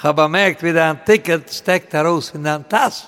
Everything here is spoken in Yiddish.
Ich habe bemerkt, wie dein Ticket steckt heraus in dein Tass.